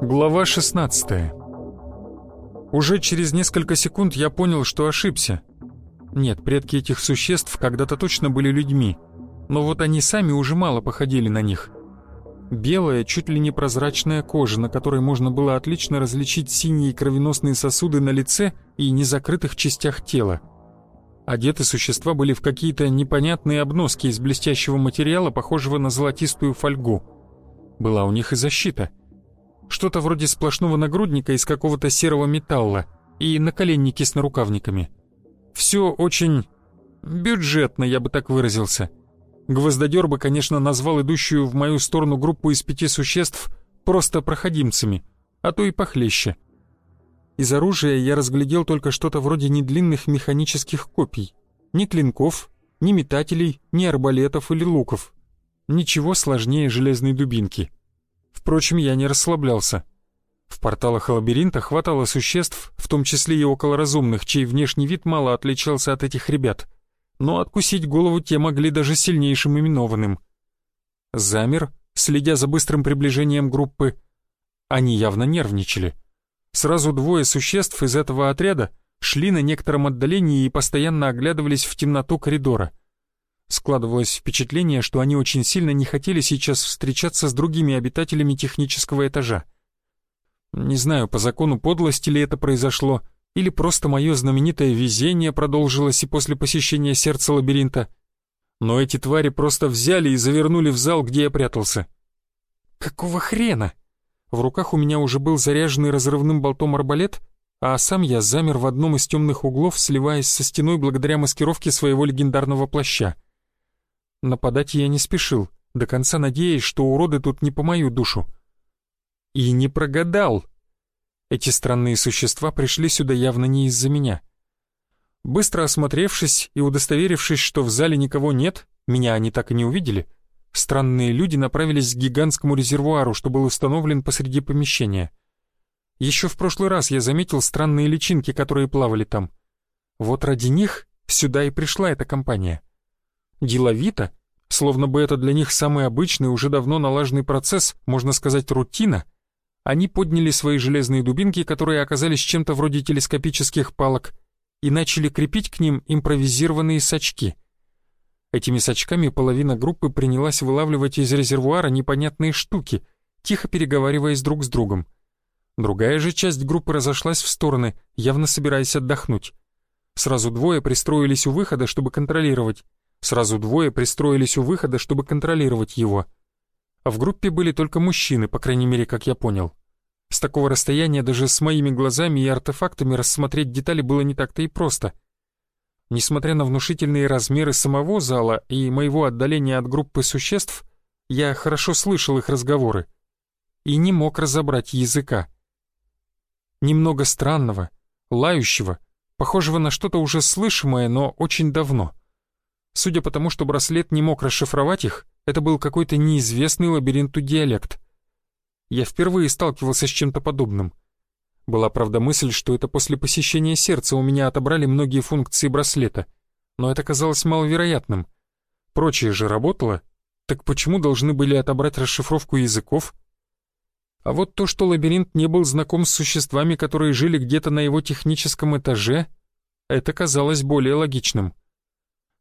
Глава 16 Уже через несколько секунд я понял, что ошибся. Нет, предки этих существ когда-то точно были людьми, но вот они сами уже мало походили на них. Белая, чуть ли не прозрачная кожа, на которой можно было отлично различить синие кровеносные сосуды на лице и незакрытых частях тела. Одеты существа были в какие-то непонятные обноски из блестящего материала, похожего на золотистую фольгу. Была у них и защита — что-то вроде сплошного нагрудника из какого-то серого металла и наколенники с нарукавниками. Все очень бюджетно, я бы так выразился. Гвоздодер бы, конечно, назвал идущую в мою сторону группу из пяти существ просто проходимцами, а то и похлеще. Из оружия я разглядел только что-то вроде недлинных механических копий. Ни клинков, ни метателей, ни арбалетов или луков. Ничего сложнее железной дубинки. Впрочем, я не расслаблялся. В порталах лабиринта хватало существ, в том числе и околоразумных, чей внешний вид мало отличался от этих ребят. Но откусить голову те могли даже сильнейшим именованным. Замер, следя за быстрым приближением группы. Они явно нервничали. Сразу двое существ из этого отряда шли на некотором отдалении и постоянно оглядывались в темноту коридора — Складывалось впечатление, что они очень сильно не хотели сейчас встречаться с другими обитателями технического этажа. Не знаю, по закону подлости ли это произошло, или просто мое знаменитое везение продолжилось и после посещения сердца лабиринта. Но эти твари просто взяли и завернули в зал, где я прятался. Какого хрена? В руках у меня уже был заряженный разрывным болтом арбалет, а сам я замер в одном из темных углов, сливаясь со стеной благодаря маскировке своего легендарного плаща. Нападать я не спешил, до конца надеясь, что уроды тут не по мою душу. И не прогадал. Эти странные существа пришли сюда явно не из-за меня. Быстро осмотревшись и удостоверившись, что в зале никого нет, меня они так и не увидели, странные люди направились к гигантскому резервуару, что был установлен посреди помещения. Еще в прошлый раз я заметил странные личинки, которые плавали там. Вот ради них сюда и пришла эта компания. Деловито, словно бы это для них самый обычный, уже давно налаженный процесс, можно сказать, рутина, они подняли свои железные дубинки, которые оказались чем-то вроде телескопических палок, и начали крепить к ним импровизированные сачки. Этими сачками половина группы принялась вылавливать из резервуара непонятные штуки, тихо переговариваясь друг с другом. Другая же часть группы разошлась в стороны, явно собираясь отдохнуть. Сразу двое пристроились у выхода, чтобы контролировать, Сразу двое пристроились у выхода, чтобы контролировать его. А в группе были только мужчины, по крайней мере, как я понял. С такого расстояния даже с моими глазами и артефактами рассмотреть детали было не так-то и просто. Несмотря на внушительные размеры самого зала и моего отдаления от группы существ, я хорошо слышал их разговоры и не мог разобрать языка. Немного странного, лающего, похожего на что-то уже слышимое, но очень давно — Судя по тому, что браслет не мог расшифровать их, это был какой-то неизвестный лабиринту диалект. Я впервые сталкивался с чем-то подобным. Была, правда, мысль, что это после посещения сердца у меня отобрали многие функции браслета, но это казалось маловероятным. Прочее же работало, так почему должны были отобрать расшифровку языков? А вот то, что лабиринт не был знаком с существами, которые жили где-то на его техническом этаже, это казалось более логичным.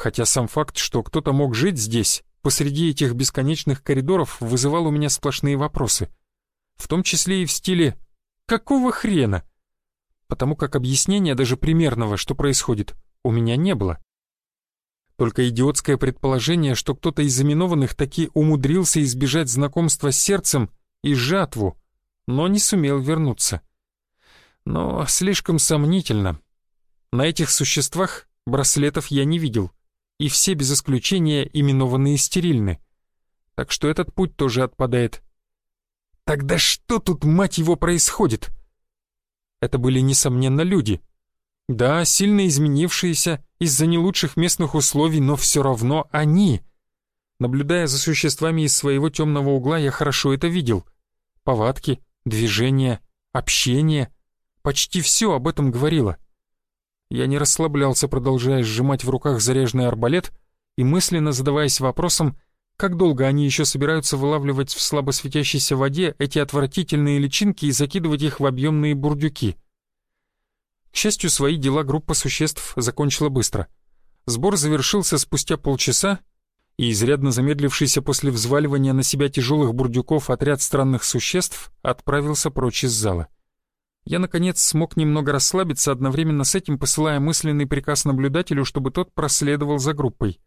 Хотя сам факт, что кто-то мог жить здесь, посреди этих бесконечных коридоров, вызывал у меня сплошные вопросы. В том числе и в стиле «какого хрена?», потому как объяснения даже примерного, что происходит, у меня не было. Только идиотское предположение, что кто-то из заминованных таки умудрился избежать знакомства с сердцем и жатву, но не сумел вернуться. Но слишком сомнительно. На этих существах браслетов я не видел — и все без исключения именованные стерильны. Так что этот путь тоже отпадает. Тогда что тут, мать его, происходит? Это были, несомненно, люди. Да, сильно изменившиеся из-за не лучших местных условий, но все равно они. Наблюдая за существами из своего темного угла, я хорошо это видел. Повадки, движения, общение. Почти все об этом говорило. Я не расслаблялся, продолжая сжимать в руках заряженный арбалет и мысленно задаваясь вопросом, как долго они еще собираются вылавливать в слабо светящейся воде эти отвратительные личинки и закидывать их в объемные бурдюки. К счастью, свои дела группа существ закончила быстро. Сбор завершился спустя полчаса, и изрядно замедлившийся после взваливания на себя тяжелых бурдюков отряд странных существ отправился прочь из зала. Я, наконец, смог немного расслабиться, одновременно с этим посылая мысленный приказ наблюдателю, чтобы тот проследовал за группой.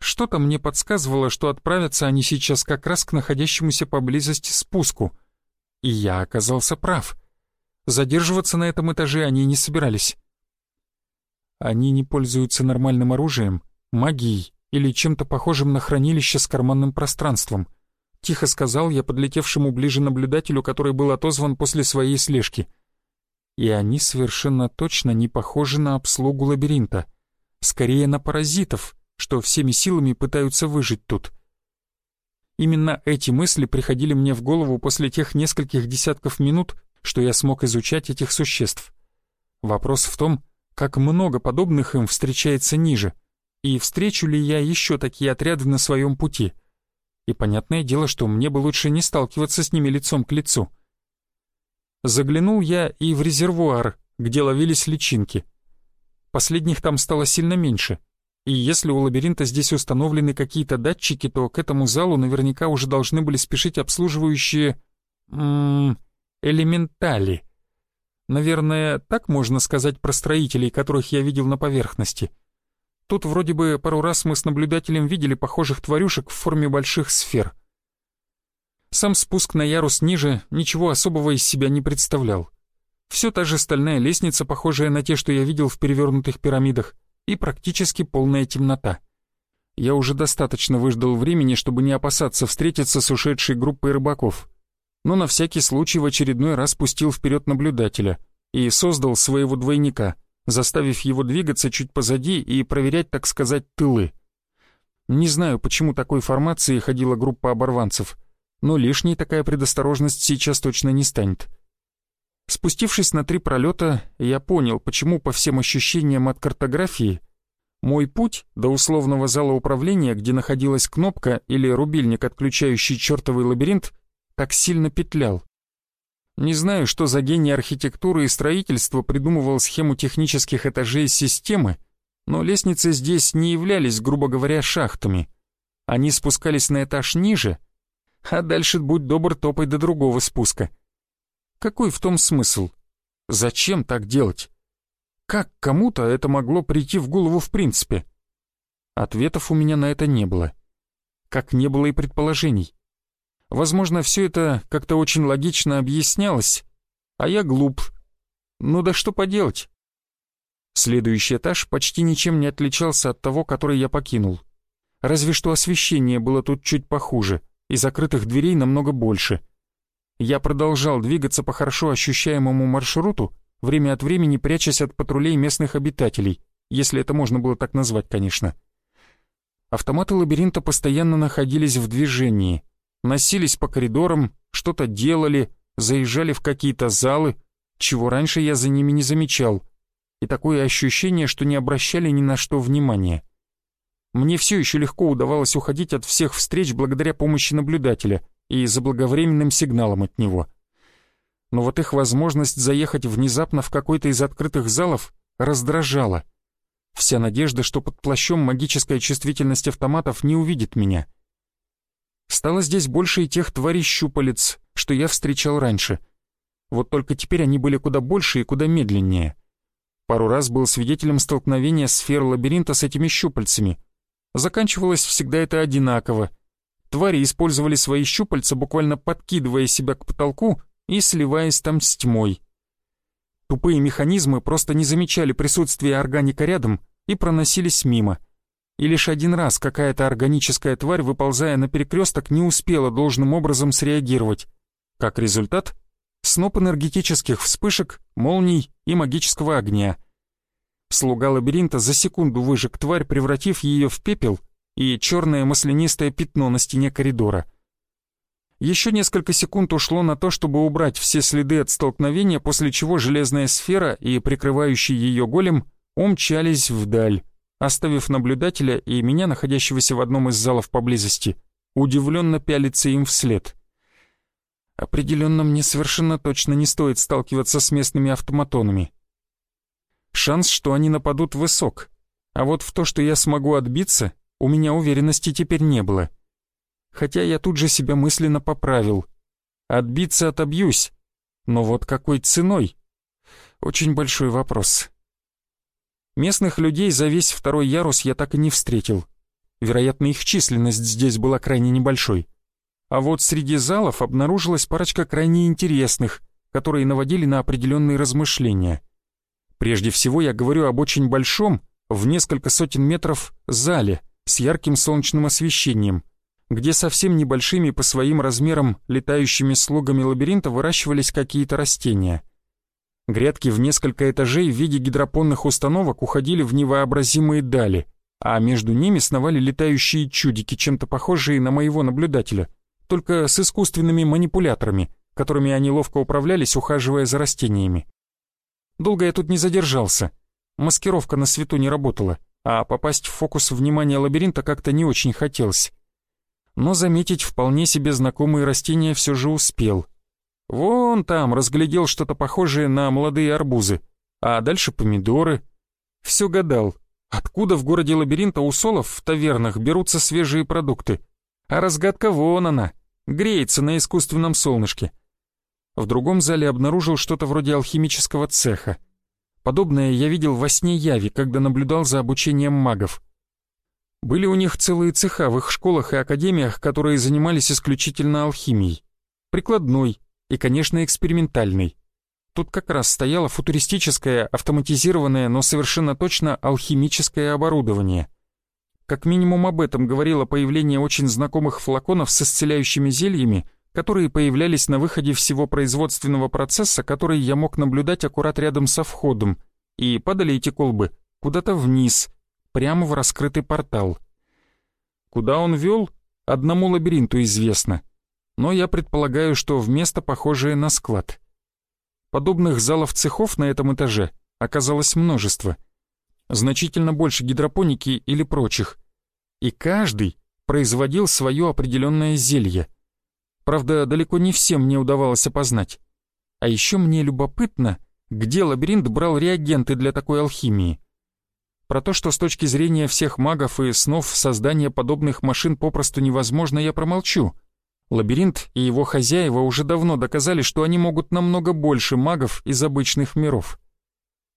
Что-то мне подсказывало, что отправятся они сейчас как раз к находящемуся поблизости спуску. И я оказался прав. Задерживаться на этом этаже они не собирались. Они не пользуются нормальным оружием, магией или чем-то похожим на хранилище с карманным пространством. Тихо сказал я подлетевшему ближе наблюдателю, который был отозван после своей слежки. И они совершенно точно не похожи на обслугу лабиринта. Скорее на паразитов — что всеми силами пытаются выжить тут. Именно эти мысли приходили мне в голову после тех нескольких десятков минут, что я смог изучать этих существ. Вопрос в том, как много подобных им встречается ниже, и встречу ли я еще такие отряды на своем пути. И понятное дело, что мне бы лучше не сталкиваться с ними лицом к лицу. Заглянул я и в резервуар, где ловились личинки. Последних там стало сильно меньше — и если у лабиринта здесь установлены какие-то датчики, то к этому залу наверняка уже должны были спешить обслуживающие... М элементали. Наверное, так можно сказать про строителей, которых я видел на поверхности. Тут вроде бы пару раз мы с наблюдателем видели похожих тварюшек в форме больших сфер. Сам спуск на ярус ниже ничего особого из себя не представлял. Все та же стальная лестница, похожая на те, что я видел в перевернутых пирамидах, и практически полная темнота. Я уже достаточно выждал времени, чтобы не опасаться встретиться с ушедшей группой рыбаков. Но на всякий случай в очередной раз пустил вперед наблюдателя и создал своего двойника, заставив его двигаться чуть позади и проверять, так сказать, тылы. Не знаю, почему такой формации ходила группа оборванцев, но лишней такая предосторожность сейчас точно не станет. Спустившись на три пролета, я понял, почему по всем ощущениям от картографии мой путь до условного зала управления, где находилась кнопка или рубильник, отключающий чертовый лабиринт, так сильно петлял. Не знаю, что за гений архитектуры и строительства придумывал схему технических этажей системы, но лестницы здесь не являлись, грубо говоря, шахтами. Они спускались на этаж ниже, а дальше, будь добр, топай до другого спуска — какой в том смысл? Зачем так делать? Как кому-то это могло прийти в голову в принципе? Ответов у меня на это не было. Как не было и предположений. Возможно, все это как-то очень логично объяснялось, а я глуп. Ну да что поделать? Следующий этаж почти ничем не отличался от того, который я покинул. Разве что освещение было тут чуть похуже, и закрытых дверей намного больше — я продолжал двигаться по хорошо ощущаемому маршруту, время от времени прячась от патрулей местных обитателей, если это можно было так назвать, конечно. Автоматы лабиринта постоянно находились в движении, носились по коридорам, что-то делали, заезжали в какие-то залы, чего раньше я за ними не замечал, и такое ощущение, что не обращали ни на что внимания. Мне все еще легко удавалось уходить от всех встреч благодаря помощи наблюдателя — и заблаговременным сигналом от него. Но вот их возможность заехать внезапно в какой-то из открытых залов раздражала. Вся надежда, что под плащом магическая чувствительность автоматов не увидит меня. Стало здесь больше и тех тварей щупалец, что я встречал раньше. Вот только теперь они были куда больше и куда медленнее. Пару раз был свидетелем столкновения сфер лабиринта с этими щупальцами. Заканчивалось всегда это одинаково — Твари использовали свои щупальца, буквально подкидывая себя к потолку и сливаясь там с тьмой. Тупые механизмы просто не замечали присутствия органика рядом и проносились мимо. И лишь один раз какая-то органическая тварь, выползая на перекресток, не успела должным образом среагировать. Как результат, сноп энергетических вспышек молний и магического огня. Слуга лабиринта за секунду выжег тварь, превратив ее в пепел и черное маслянистое пятно на стене коридора. Еще несколько секунд ушло на то, чтобы убрать все следы от столкновения, после чего железная сфера и прикрывающий ее голем умчались вдаль, оставив наблюдателя и меня, находящегося в одном из залов поблизости, удивленно пялиться им вслед. Определенно мне совершенно точно не стоит сталкиваться с местными автоматонами. Шанс, что они нападут, высок, а вот в то, что я смогу отбиться, у меня уверенности теперь не было. Хотя я тут же себя мысленно поправил. Отбиться отобьюсь, но вот какой ценой? Очень большой вопрос. Местных людей за весь второй ярус я так и не встретил. Вероятно, их численность здесь была крайне небольшой. А вот среди залов обнаружилась парочка крайне интересных, которые наводили на определенные размышления. Прежде всего я говорю об очень большом, в несколько сотен метров, зале с ярким солнечным освещением, где совсем небольшими по своим размерам летающими слугами лабиринта выращивались какие-то растения. Грядки в несколько этажей в виде гидропонных установок уходили в невообразимые дали, а между ними сновали летающие чудики, чем-то похожие на моего наблюдателя, только с искусственными манипуляторами, которыми они ловко управлялись, ухаживая за растениями. Долго я тут не задержался. Маскировка на свету не работала, а попасть в фокус внимания лабиринта как-то не очень хотелось. Но заметить вполне себе знакомые растения все же успел — Вон там разглядел что-то похожее на молодые арбузы, а дальше помидоры. Все гадал, откуда в городе лабиринта у солов в тавернах берутся свежие продукты. А разгадка вон она, греется на искусственном солнышке. В другом зале обнаружил что-то вроде алхимического цеха. Подобное я видел во сне Яви, когда наблюдал за обучением магов. Были у них целые цеха в их школах и академиях, которые занимались исключительно алхимией. Прикладной, и, конечно, экспериментальный. Тут как раз стояло футуристическое, автоматизированное, но совершенно точно алхимическое оборудование. Как минимум об этом говорило появление очень знакомых флаконов с исцеляющими зельями, которые появлялись на выходе всего производственного процесса, который я мог наблюдать аккурат рядом со входом, и падали эти колбы куда-то вниз, прямо в раскрытый портал. Куда он вел, одному лабиринту известно — но я предполагаю, что в место похожее на склад. Подобных залов-цехов на этом этаже оказалось множество. Значительно больше гидропоники или прочих. И каждый производил свое определенное зелье. Правда, далеко не всем мне удавалось опознать. А еще мне любопытно, где лабиринт брал реагенты для такой алхимии. Про то, что с точки зрения всех магов и снов создание подобных машин попросту невозможно, я промолчу — Лабиринт и его хозяева уже давно доказали, что они могут намного больше магов из обычных миров.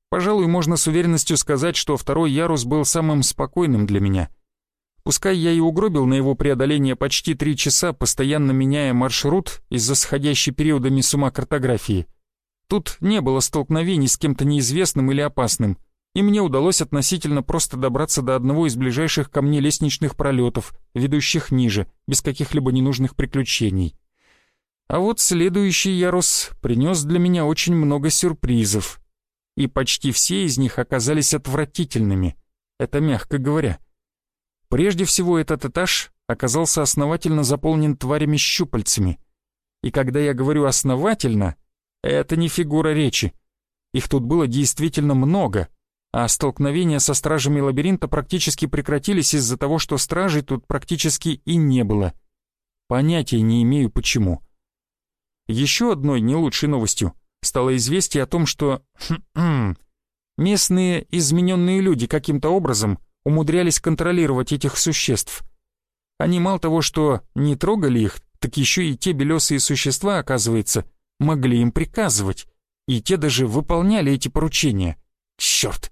Пожалуй, можно с уверенностью сказать, что второй ярус был самым спокойным для меня. Пускай я и угробил на его преодоление почти три часа, постоянно меняя маршрут из-за сходящей периодами с ума картографии. Тут не было столкновений с кем-то неизвестным или опасным — и мне удалось относительно просто добраться до одного из ближайших ко мне лестничных пролетов, ведущих ниже, без каких-либо ненужных приключений. А вот следующий ярус принес для меня очень много сюрпризов, и почти все из них оказались отвратительными, это мягко говоря. Прежде всего этот этаж оказался основательно заполнен тварями-щупальцами, и когда я говорю «основательно», это не фигура речи. Их тут было действительно много — а столкновения со стражами лабиринта практически прекратились из-за того, что стражей тут практически и не было. Понятия не имею почему. Еще одной не лучшей новостью стало известие о том, что местные измененные люди каким-то образом умудрялись контролировать этих существ. Они мало того, что не трогали их, так еще и те белесые существа, оказывается, могли им приказывать, и те даже выполняли эти поручения. Черт!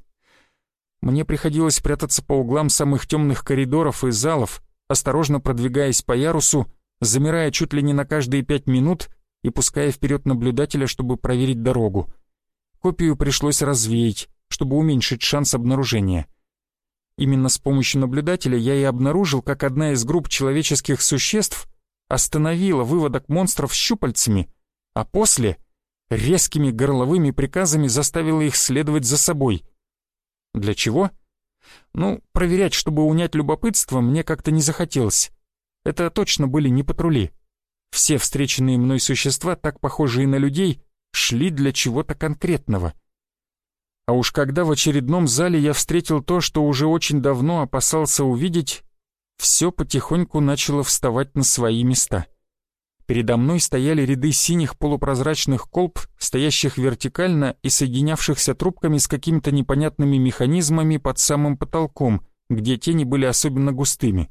Мне приходилось прятаться по углам самых темных коридоров и залов, осторожно продвигаясь по ярусу, замирая чуть ли не на каждые пять минут и пуская вперед наблюдателя, чтобы проверить дорогу. Копию пришлось развеять, чтобы уменьшить шанс обнаружения. Именно с помощью наблюдателя я и обнаружил, как одна из групп человеческих существ остановила выводок монстров щупальцами, а после резкими горловыми приказами заставила их следовать за собой. Для чего? Ну, проверять, чтобы унять любопытство, мне как-то не захотелось. Это точно были не патрули. Все встреченные мной существа, так похожие на людей, шли для чего-то конкретного. А уж когда в очередном зале я встретил то, что уже очень давно опасался увидеть, все потихоньку начало вставать на свои места. Передо мной стояли ряды синих полупрозрачных колб, стоящих вертикально и соединявшихся трубками с какими-то непонятными механизмами под самым потолком, где тени были особенно густыми.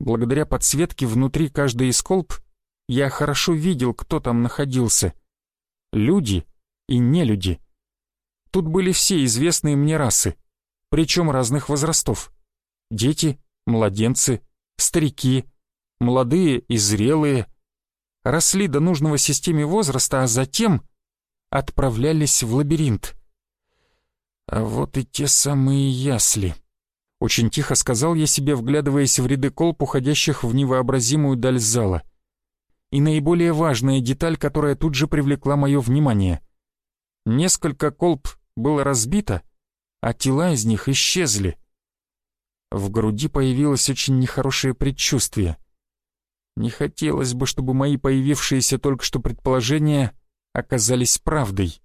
Благодаря подсветке внутри каждой из колб я хорошо видел, кто там находился. Люди и нелюди. Тут были все известные мне расы, причем разных возрастов. Дети, младенцы, старики, молодые и зрелые, росли до нужного системе возраста, а затем отправлялись в лабиринт. А вот и те самые ясли. Очень тихо сказал я себе, вглядываясь в ряды колб, уходящих в невообразимую даль зала. И наиболее важная деталь, которая тут же привлекла мое внимание. Несколько колб было разбито, а тела из них исчезли. В груди появилось очень нехорошее предчувствие. Не хотелось бы, чтобы мои появившиеся только что предположения оказались правдой.